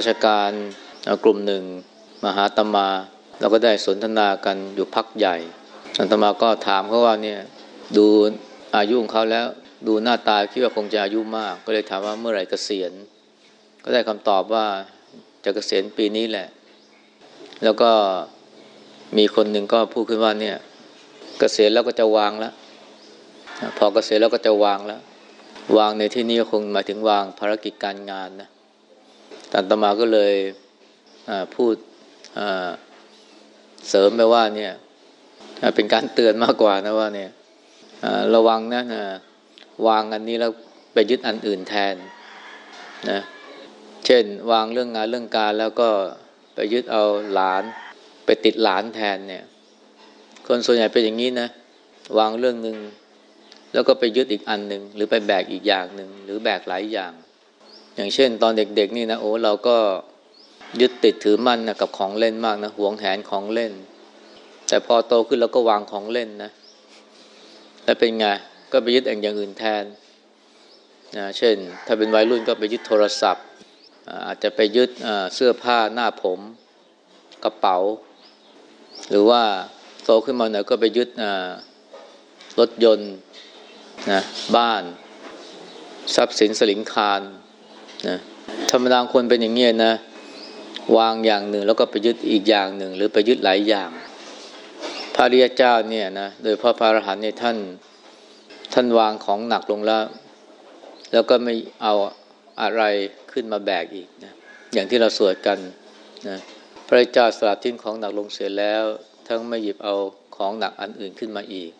ราชการกลุ่มหนึ่งมาหาตมา เราก็ได้สนทนากันอยู่พักใหญ่ตมาก็ถามเขาว่าเนี่ยดูอายุของเขาแล้วดูหน้าตาคิดว่าคงจะอายุมาก ก็เลยถามว่าเมื่อไหร่เกษียณ ก็ได้คำตอบว่าจะเกษียณปีนี้แหละ แล้วก็มีคนหนึ่งก็พูดขึ้นว่าเนี่ยเกษียณแล้วก็จะวางแล้วพอเกษียณแล้วก็จะวางแล้ว วางในที่นี้คงหมายถึงวางภารกิจการงานนะ ตันตมาก็เลยพูดเสริมไปว่าเนี่ยเป็นการเตือนมากกว่านะว่าเนี่ยระวังนะนะวางอันนี้แล้วไปยึดอันอื่นแทนนะเช่น วางเรื่องงานเรื่องการแล้วก็ไปยึดเอาหลาน ไปติดหลานแทนเนี่ย คนส่วนใหญ่เป็นอย่างนี้นะวางเรื่องหนึ่งแล้วก็ไปยึดอีกอันหนึ่งหรือไปแบกอีกอย่างหนึ่งหรือแบกหลายอย่าง อย่างเช่น ตอนเด็กๆนี่นะโอ้เราก็ยึดติดถือมั่นนะกับของเล่นมากนะหวงแหนของเล่น แต่พอโตขึ้นเราก็วางของเล่นนะแล้วเป็นไงก็ไปยึดอย่างอื่นแทนนะเช่น ถ้าเป็นวัยรุ่นก็ไปยึดโทรศัพท์ อาจจะไปยึดเสื้อผ้าหน้าผมกระเป๋า หรือว่าโตขึ้นมาหน่อยก็ไปยึดรถยนต์นะบ้าน ทรัพย์สินสลิงคาร นะธรรมดาคนเป็นอย่างเงี้ยนะ วางอย่างหนึ่งแล้วก็ไปยึดอีกอย่างหนึ่ง หรือไปยึดหลายอย่าง พระริยเจ้าเนี่ยนะโดยพระพระอรหันต์เนี่ยท่านท่านวางของหนักลงแล้ว แล้วก็ไม่เอาอะไรขึ้นมาแบกอีกนะอย่างที่เราสวดกันนะพระเจ้าสลัดทิ้งของหนักลงเสียแล้ว ทั้งไม่หยิบเอาของหนักอันอื่นขึ้นมาอีก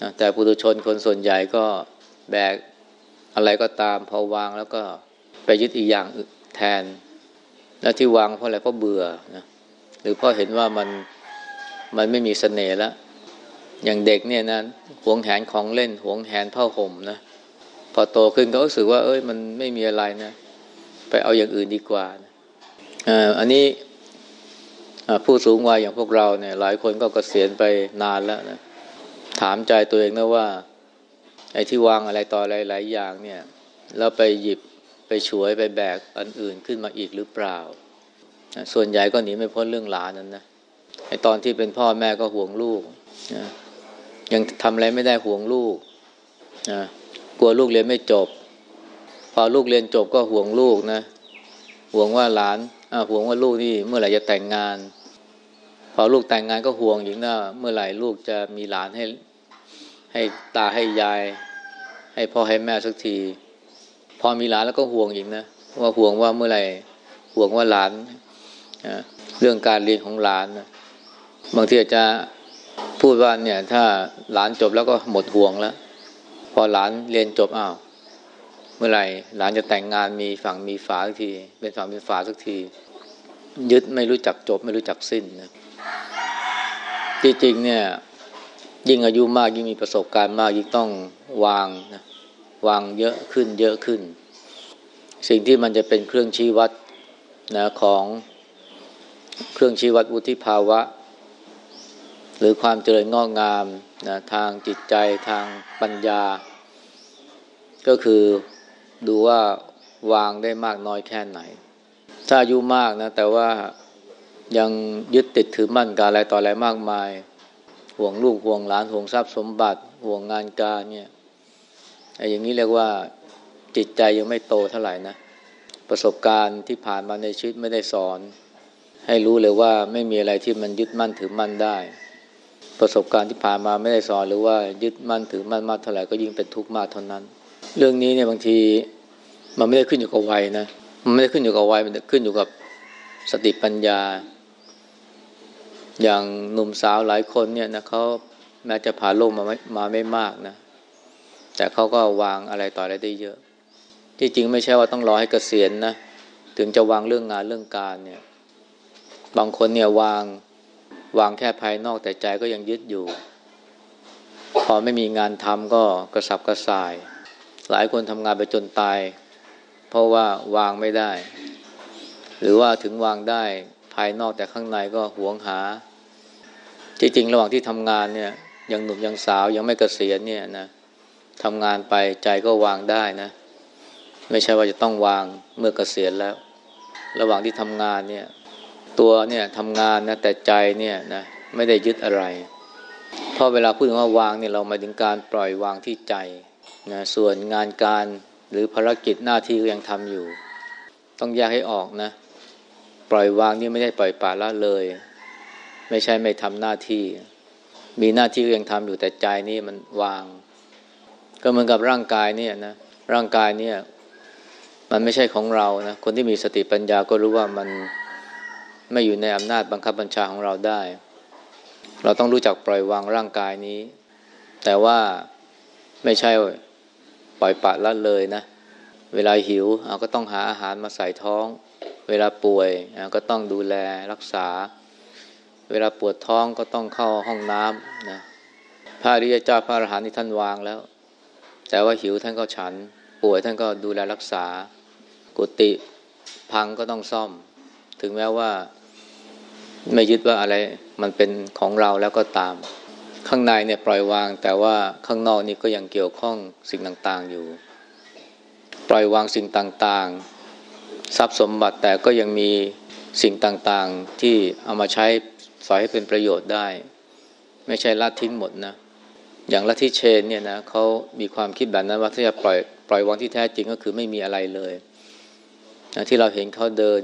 นะแต่ปุถุชนคนส่วนใหญ่ก็แบกอะไรก็ตามพอวางแล้วก็ ไปยึดอีกอย่างแทน และที่วางเพราะอะไรเพราะเบื่อนะหรือเพราะเห็นว่ามันมันไม่มีเสน่ห์แล้วอย่างเด็กเนี่ยนะหวงแหนของเล่นหวงแหนผ้าห่มนะพอโตขึ้นก็รู้สึกว่า เอ้ย มันไม่มีอะไรนะ ไปเอาอย่างอื่นดีกว่านะอันนี้ผู้สูงวัยอย่างพวกเราเนี่ย หลายคนก็เกษียณไปนานแล้วนะถามใจตัวเองนะว่า ไอ้ที่วางอะไรต่ออะไรหลายอย่างเนี่ย แล้วไปหยิบ ไปฉวยไปแบกอันอื่นขึ้นมาอีกหรือเปล่า ส่วนใหญ่ก็หนีไม่พ้นเรื่องหลานนั้นนะไอตอนที่เป็นพ่อแม่ก็ห่วงลูกนะยังทำอะไรไม่ได้ห่วงลูกนะกลัวลูกเรียนไม่จบ พอลูกเรียนจบก็ห่วงลูกนะห่วงว่าหลานห่วงว่าลูกนี่เมื่อไหร่จะแต่งงาน พอลูกแต่งงานก็ห่วงอย่างน่าเมื่อไหร่ลูกจะมีหลานให้ให้ตาให้ยาย ให้พ่อให้แม่สักที พอมีหลานแล้วก็ห่วงอีกนะว่าห่วงว่าเมื่อไหร่ห่วงว่าหลานเรื่องการเรียนของหลานนะบางทีอาจจะพูดว่าเนี่ย ถ้าหลานจบแล้วก็หมดห่วงแล้ว พอหลานเรียนจบอ้าวเมื่อไหร่หลานจะแต่งงานมีฝั่งมีฝาสักที เป็นฝั่งมีฝาสักที ยึดไม่รู้จักจบไม่รู้จักสิ้นนะจริงๆเนี่ย ยิ่งอายุมากยิ่งมีประสบการณ์มากยิ่งต้องวางนะ วางเยอะขึ้นเยอะขึ้น สิ่งที่มันจะเป็นเครื่องชี้วัดนะของเครื่องชี้วัดวุฒิภาวะ หรือความเจริญงอกงามนะทางจิตใจทางปัญญา ก็คือดูว่าวางได้มากน้อยแค่ไหน ถ้าอายุมากนะ แต่ว่ายังยึดติดถือมั่นกับอะไรต่ออะไรมากมาย ห่วงลูกห่วงหลานห่วงทรัพย์สมบัติ ห่วงงานการเนี่ย ไอ้อย่างนี้เรียกว่าจิตใจยังไม่โตเท่าไหร่นะ ประสบการณ์ที่ผ่านมาในชีวิตไม่ได้สอน ให้รู้เลยว่าไม่มีอะไรที่มันยึดมั่นถือมั่นได้ ประสบการณ์ที่ผ่านมาไม่ได้สอนหรือว่ายึดมั่นถือมั่นมากเท่าไหร่ก็ยิ่งเป็นทุกข์มากเท่านั้น เรื่องนี้เนี่ยบางทีมันไม่ได้ขึ้นอยู่กับวัยนะมันไม่ได้ขึ้นอยู่กับวัยมันขึ้นอยู่กับสติปัญญา อย่างหนุ่มสาวหลายคนเนี่ยนะเขาแม้จะผ่านโลกมาไม่มาไม่มากนะ แต่เขาก็วางอะไรต่ออะไรได้เยอะ ที่จริงไม่ใช่ว่าต้องรอให้เกษียณนะ ถึงจะวางเรื่องงานเรื่องการเนี่ย บางคนเนี่ยวางวางแค่ภายนอกแต่ใจก็ยังยึดอยู่ พอไม่มีงานทำก็กระสับกระส่าย หลายคนทำงานไปจนตาย เพราะว่าวางไม่ได้ หรือว่าถึงวางได้ภายนอกแต่ข้างในก็หวงหา จริงๆ ระหว่างที่ทำงานเนี่ย ยังหนุ่มยังสาวยังไม่เกษียณเนี่ยนะ ทำงานไปใจก็วางได้นะ ไม่ใช่ว่าจะต้องวางเมื่อเกษียณแล้ว ระหว่างที่ทำงานเนี่ย ตัวเนี่ยทำงานนะแต่ใจเนี่ยนะไม่ได้ยึดอะไรเพราะเวลาพูดถึงว่าวางเนี่ยเราหมายถึงการปล่อยวางที่ใจนะส่วนงานการหรือภารกิจหน้าที่ก็ยังทำอยู่ ต้องแยกให้ออกนะ ปล่อยวางนี่ไม่ได้ปล่อยปละละเลย ไม่ใช่ไม่ทำหน้าที่ มีหน้าที่ก็ยังทำอยู่แต่ใจนี่มันวาง ก็เหมือนกับร่างกายเนี่ยนะร่างกายเนี่ย มันไม่ใช่ของเรานะคนที่มีสติปัญญาก็รู้ว่ามันไม่อยู่ในอำนาจบังคับบัญชาของเราได้ เราต้องรู้จักปล่อยวางร่างกายนี้ แต่ว่าไม่ใช่ปล่อยปะละเลยนะ เวลาหิวเราก็ต้องหาอาหารมาใส่ท้อง เวลาป่วยก็ต้องดูแลรักษา เวลาปวดท้องก็ต้องเข้าห้องน้ำนะพระริยเจ้าพระอรหันต์ที่ท่านวางแล้ว แต่ว่าหิวท่านก็ฉัน ป่วยท่านก็ดูแลรักษา กุฏิพังก็ต้องซ่อม ถึงแม้ว่าไม่ยึดว่าอะไรมันเป็นของเราแล้วก็ตาม ข้างในเนี่ยปล่อยวาง แต่ว่าข้างนอกนี่ก็ยังเกี่ยวข้องสิ่งต่างๆอยู่ ปล่อยวางสิ่งต่างๆ ทรัพย์สมบัติแต่ก็ยังมีสิ่งต่างๆ ที่เอามาใช้สอยให้เป็นประโยชน์ได้ ไม่ใช่ละทิ้งหมดนะ อย่างละที่เชนเนี่ยนะเขามีความคิดแบบนั้นว่าถ้าจะปล่อยปล่อยวางที่แท้จริงก็คือไม่มีอะไรเลยนะที่เราเห็นเขาเดิน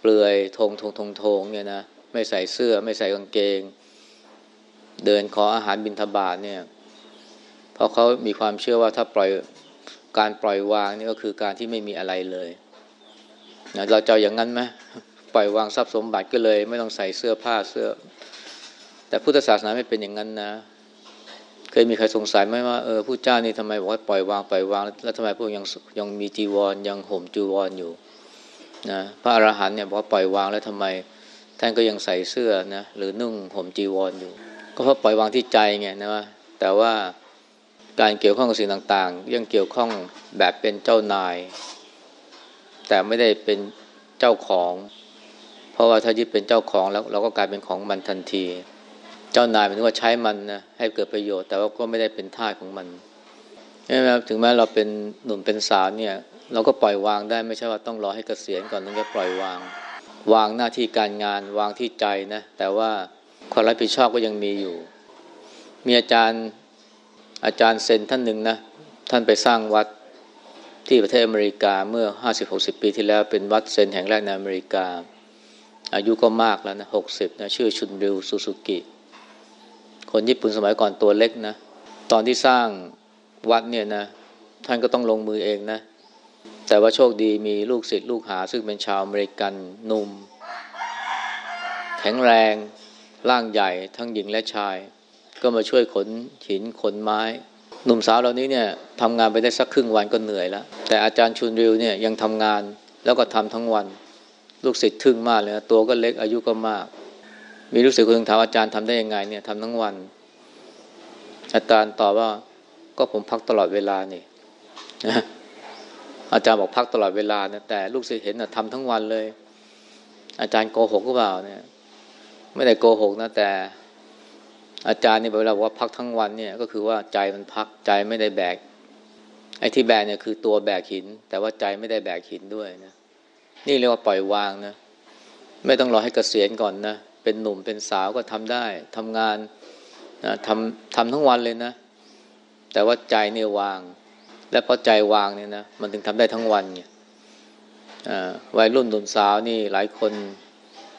เปลือยทงทงทงทงเนี่ยนะไม่ใส่เสื้อ ไม่ใส่กางเกง เดินขออาหารบิณฑบาตเนี่ยเพราะเขามีความเชื่อว่าถ้าปล่อยการปล่อยวางนี่ก็คือการที่ไม่มีอะไรเลยนะเราจะอย่างนั้นไหมปล่อยวางทรัพย์สมบัติก็เลย ไม่ต้องใส่เสื้อผ้าเสื้อ แต่พุทธศาสนาไม่เป็นอย่างนั้นนะ เคยมีใครสงสัยไหมว่าเออผู้เจ้านี่ทำไมบอกว่าปล่อยวางปล่อยวาง แล้วทำไมพวกยังยังมีจีวรยังห่มจีวรออยู่นะพระอรหันต์เนี่ยบอกว่าปล่อยวางแล้วทำไมท่านก็ยังใส่เสื้อนะหรือนุ่งห่มจีวรออยู่ ก็เพราะปล่อยวางที่ใจไงนะว่าแต่ว่าการเกี่ยวข้องกับสิ่งต่างๆ ยังเกี่ยวข้องแบบเป็นเจ้านาย แต่ไม่ได้เป็นเจ้าของ เพราะว่าถ้ายึดเป็นเจ้าของแล้วเราก็กลายเป็นของมันทันที เจ้านายหมายถึงว่าใช้มันนะให้เกิดประโยชน์แต่ว่าก็ไม่ได้เป็นท่าของมันใช่ไหมถึงแม้เราเป็นหนุ่มเป็นสาวเนี่ย เราก็ปล่อยวางได้ไม่ใช่ว่าต้องรอให้เกษียณก่อนถึงจะปล่อยวาง วางหน้าที่การงานวางที่ใจนะแต่ว่าความรับผิดชอบก็ยังมีอยู่ มีอาจารย์อาจารย์เซนท่านหนึ่งนะท่านไปสร้างวัดที่ประเทศอเมริกาเมื่อห้าสิบหกสิบปีที่แล้วเป็นวัดเซนแห่งแรกในอเมริกา อายุก็มากแล้วนะหกสิบนะชื่อชุนริวซูซูกิ คนญี่ปุ่นสมัยก่อนตัวเล็กนะ ตอนที่สร้างวัดเนี่ยนะ ท่านก็ต้องลงมือเองนะ แต่ว่าโชคดีมีลูกศิษย์ลูกหา ซึ่งเป็นชาวอเมริกันหนุ่ม แข็งแรง ร่างใหญ่ ทั้งหญิงและชาย ก็มาช่วยขนหินขนไม้ หนุ่มสาวเหล่านี้เนี่ยทำงานไปได้สักครึ่งวันก็เหนื่อยแล้ว แต่อาจารย์ชุนริวเนี่ยยังทำงานแล้วก็ทำทั้งวัน ลูกศิษย์ทึ่งมากเลยนะตัวก็เล็กอายุก็มาก มีลูกศิษย์คนนึงถามอาจารย์ทำได้ยังไงเนี่ยทำทั้งวัน อาจารย์ตอบว่าก็ผมพักตลอดเวลานี่อาจารย์บอกพักตลอดเวลานะแต่ลูกศิษย์เห็นนะทำทั้งวันเลย อาจารย์โกหกหรือเปล่าเนี่ยไม่ได้โกหกนะแต่อาจารย์นี่เวลาบอกว่าพักทั้งวันเนี่ยก็คือว่าใจมันพักใจไม่ได้แบก ไอ้ที่แบกเนี่ยคือตัวแบกหิน แต่ว่าใจไม่ได้แบกหินด้วยนะนี่เรียกว่าปล่อยวางนะไม่ต้องรอให้เกษียณก่อนนะ เป็นหนุ่มเป็นสาวก็ทำได้ทำงานนะทำทำทั้งวันเลยนะ แต่ว่าใจเนี่ยวาง และพอใจวางเนี่ยนะมันถึงทำได้ทั้งวันเนี่ยวัยรุ่นหนุ่มสาวนี่หลายคน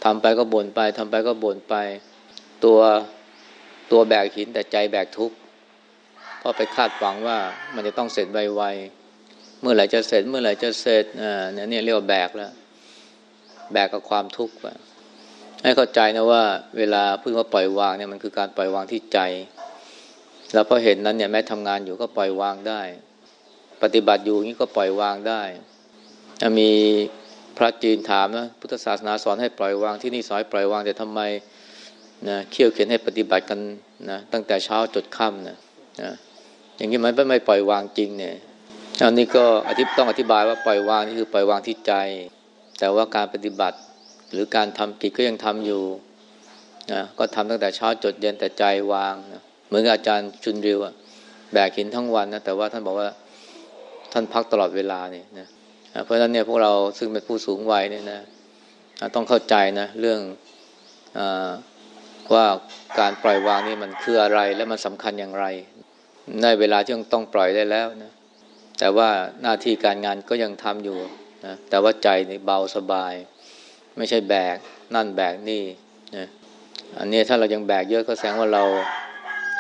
ทำไปก็บ่นไปทำไปก็บ่นไป ตัวตัวแบกหินแต่ใจแบกทุกข์เพราะไปคาดหวังว่ามันจะต้องเสร็จไวๆเมื่อไหร่จะเสร็จ เมื่อไหร่จะเสร็จอ่าเนี่ยเรียกว่าแบกแล้วแบกกับความทุกข์ไป ให้เข้าใจนะว่าเวลาพูดว่าปล่อยวางเนี่ยมันคือการปล่อยวางที่ใจ แล้วพอเห็นนั้นเนี่ยแม้ทำงานอยู่ก็ปล่อยวางได้ ปฏิบัติอยู่นี้ก็ปล่อยวางได้ มีพระจีนถามนะพุทธศาสนาสอนให้ปล่อยวางที่นี่สอนปล่อยวางแต่ทำไมนะเขี่ยวเขียนให้ปฏิบัติกันนะตั้งแต่เช้าจดค่ำนะนะอย่างนี้มันไม่ไม่ปล่อยวางจริงเนี่ยอันนี้ก็อธิต้องอธิบายว่าปล่อยวางนี่คือปล่อยวางที่ใจ แต่ว่าการปฏิบัติ หรือการทำกิจก็ยังทำอยู่นะก็ทำตั้งแต่เช้าจดเย็นแต่ใจวางนะเหมือนอาจารย์ชุนริวอะแบกหินทั้งวันนะแต่ว่าท่านบอกว่าท่านพักตลอดเวลาเนี่ยนะเพราะฉะนั้นเนี่ยพวกเราซึ่งเป็นผู้สูงวัยเนี่ยนะต้องเข้าใจนะเรื่องอว่าการปล่อยวางนี่มันคืออะไรและมันสำคัญอย่างไรในเวลาที่ต้องปล่อยได้แล้วนะแต่ว่าหน้าที่การงานก็ยังทำอยู่นะแต่ว่าใจนี่เบาสบาย ไม่ใช่แบกนั่นแบกนี่นะอันนี้ถ้าเรายังแบกเยอะก็แสดงว่าเรา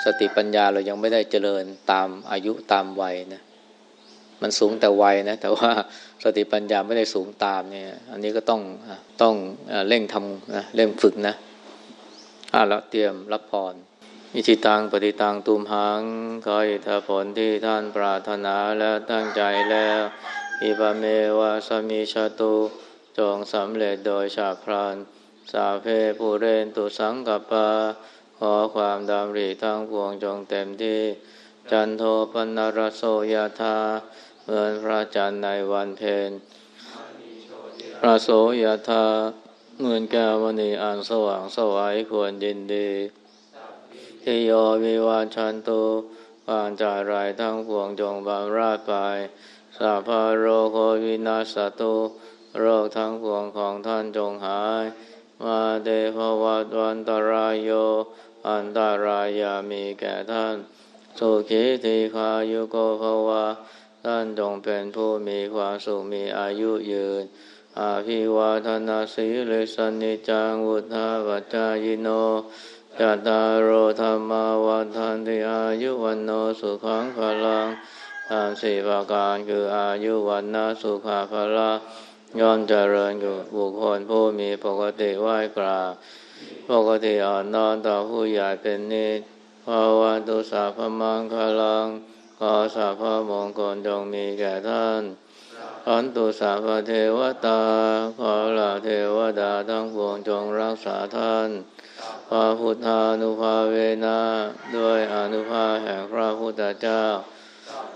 สติปัญญาเรายังไม่ได้เจริญตามอายุตามวัยนะมันสูงแต่วัยนะ แต่ว่าสติปัญญาไม่ได้สูงตามเนี่ย อันนี้ก็ต้องต้องเร่งทำนะเร่งฝึกนะอ่าแล้วเตรียมรับพรอิชิตังปฏิตังตุมหังขออิทธผลที่ท่านปรารถนาแล้วตั้งใจแล้วอิปเมวะสมิชตุ จงสำเร็จโดยชาพรานสาเพปูเรนตุสังกปาขอความดำริทั้งพวงจงเต็มที่ จันโทปนรโสยธาเหมือนพระจันทร์ในวันเพ็ญพระโสยธาเหมือนแก้วมณีอันสว่างสวัยควรยินดีทิโยวิวาชันตุวางจารายทั้งพวงจงบำราดไปสัพพโรโควินาสตุ โรคทั้งพวงของท่านจงหาย มาเดภวัตวันตรายโย อันตรายามีแก่ท่าน สุขีทีคายุโกภวะท่านจงเป็นผู้มีความสุขมีอายุยืน อาภิวาทนาสีเลสนิจังวุฒาวัจายโนจัตตารโอธรรมาวันทันติอายุวันโนสุขังพลังตามสี่ประการคืออายุวันนาสุขาพละ ย่อมเจริญกับบุคคลผู้มีปกติไหวกราบปกติอ่อนนอนต่อผู้ใหญ่เป็นนิดภาวันตุสาพมังคลังขอสาพมงคลจงมีแก่ท่านขันตุสาพเทวตา ขอลาเทวดาทั้งปวงจงรักษาท่านพระพุทธานุภาเวนะด้วยอนุภาแห่งพระพุทธเจ้า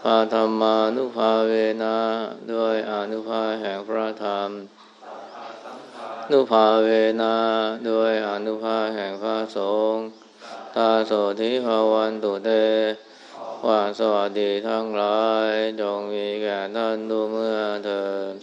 พระธรรมานุภาเวนะด้วยอนุภาแห่งพระธรรม นุภาเวนะด้วยอนุภาแห่งพระสงฆ์ตาโสธิภาวันตุเตความสวัสดีทั้งหลาย จงมีแก่ท่านดูเมื่อเถิด